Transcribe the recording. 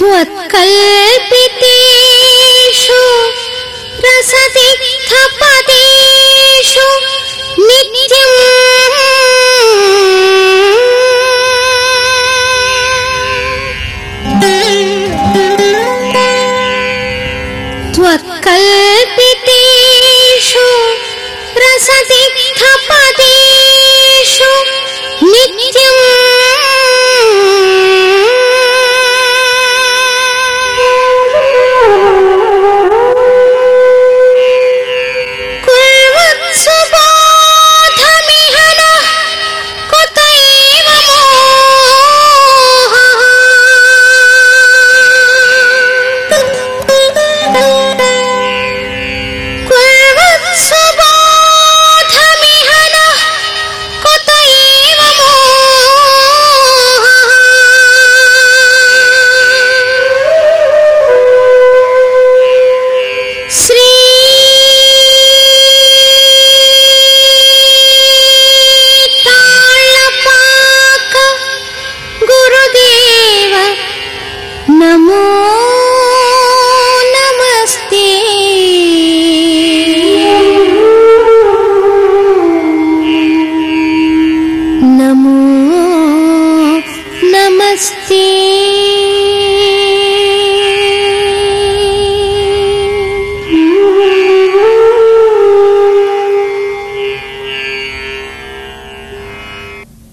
त्वत्कल्पितेषु रसतिग्धपदेषु नित्यम्। त्वत्कल्पितेषु रसतिग्धपदेषु Christine.